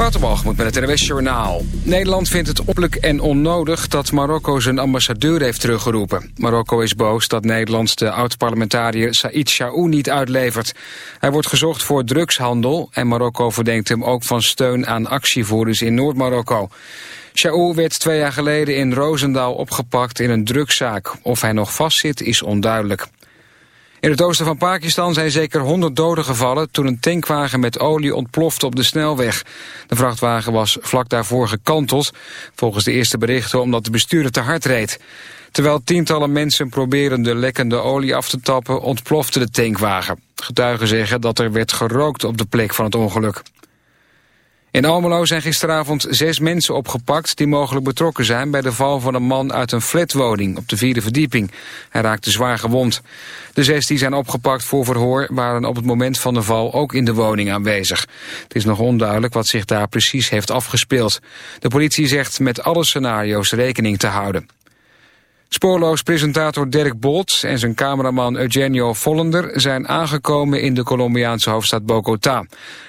Waterbalgemoed met het NWS Journaal. Nederland vindt het oppelijk en onnodig dat Marokko zijn ambassadeur heeft teruggeroepen. Marokko is boos dat Nederland de oud-parlementariër Said Chaou niet uitlevert. Hij wordt gezocht voor drugshandel en Marokko verdenkt hem ook van steun aan actievoerders in Noord-Marokko. Chaou werd twee jaar geleden in Roosendaal opgepakt in een drugszaak. Of hij nog vastzit is onduidelijk. In het oosten van Pakistan zijn zeker 100 doden gevallen toen een tankwagen met olie ontplofte op de snelweg. De vrachtwagen was vlak daarvoor gekanteld, volgens de eerste berichten omdat de bestuurder te hard reed. Terwijl tientallen mensen proberen de lekkende olie af te tappen, ontplofte de tankwagen. Getuigen zeggen dat er werd gerookt op de plek van het ongeluk. In Almelo zijn gisteravond zes mensen opgepakt die mogelijk betrokken zijn bij de val van een man uit een flatwoning op de vierde verdieping. Hij raakte zwaar gewond. De zes die zijn opgepakt voor verhoor waren op het moment van de val ook in de woning aanwezig. Het is nog onduidelijk wat zich daar precies heeft afgespeeld. De politie zegt met alle scenario's rekening te houden. Spoorloos presentator Dirk Bolt en zijn cameraman Eugenio Vollender zijn aangekomen in de Colombiaanse hoofdstad Bogota.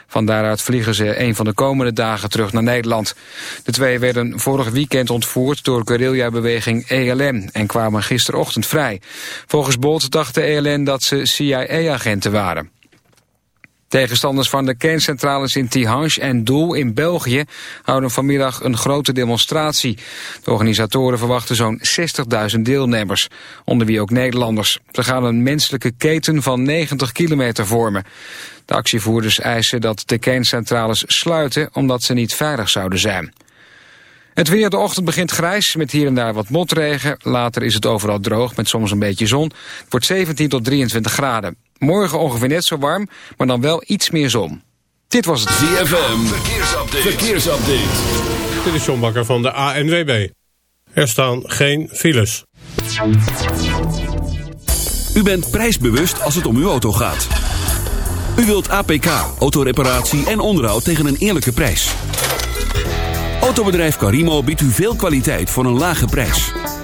Van daaruit vliegen ze een van de komende dagen terug naar Nederland. De twee werden vorig weekend ontvoerd door guerrilla-beweging ELN en kwamen gisterochtend vrij. Volgens Bolt dacht de ELN dat ze CIA-agenten waren. Tegenstanders van de kerncentrales in Tihange en Doel in België houden vanmiddag een grote demonstratie. De organisatoren verwachten zo'n 60.000 deelnemers, onder wie ook Nederlanders. Ze gaan een menselijke keten van 90 kilometer vormen. De actievoerders eisen dat de kerncentrales sluiten omdat ze niet veilig zouden zijn. Het weer, de ochtend begint grijs met hier en daar wat motregen. Later is het overal droog met soms een beetje zon. Het wordt 17 tot 23 graden. Morgen ongeveer net zo warm, maar dan wel iets meer zon. Dit was het ZFM. Verkeersupdate. Verkeersupdate. Dit is John Bakker van de ANWB. Er staan geen files. U bent prijsbewust als het om uw auto gaat. U wilt APK, autoreparatie en onderhoud tegen een eerlijke prijs. Autobedrijf Carimo biedt u veel kwaliteit voor een lage prijs.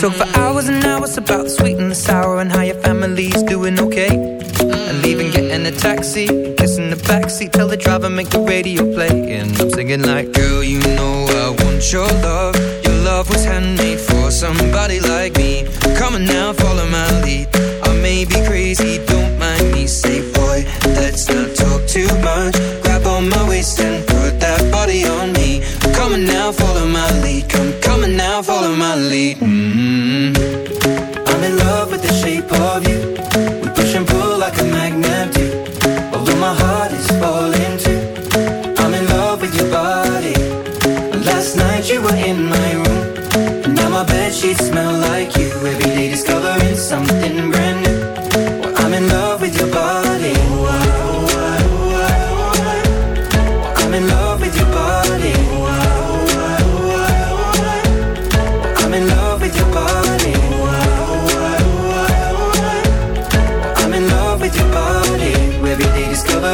talk for hours and hours about the sweet and the sour and how your family's doing okay. And leaving, getting a taxi, kissing the backseat, tell the driver make the radio play, and I'm singing like, girl, you know I want your love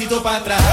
Pasito para atrás.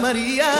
María,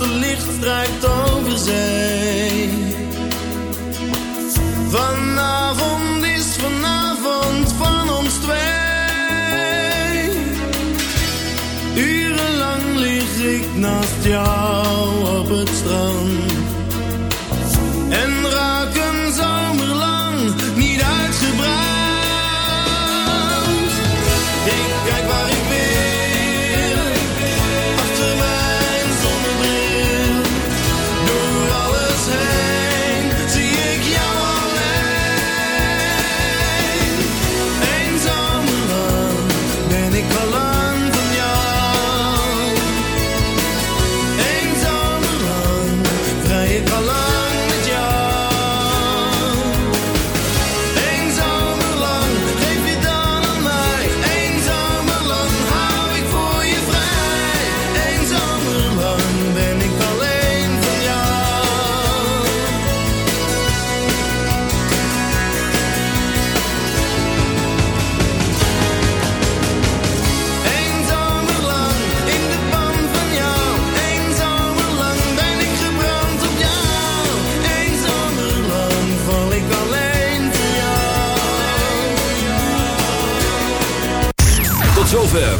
laatste licht over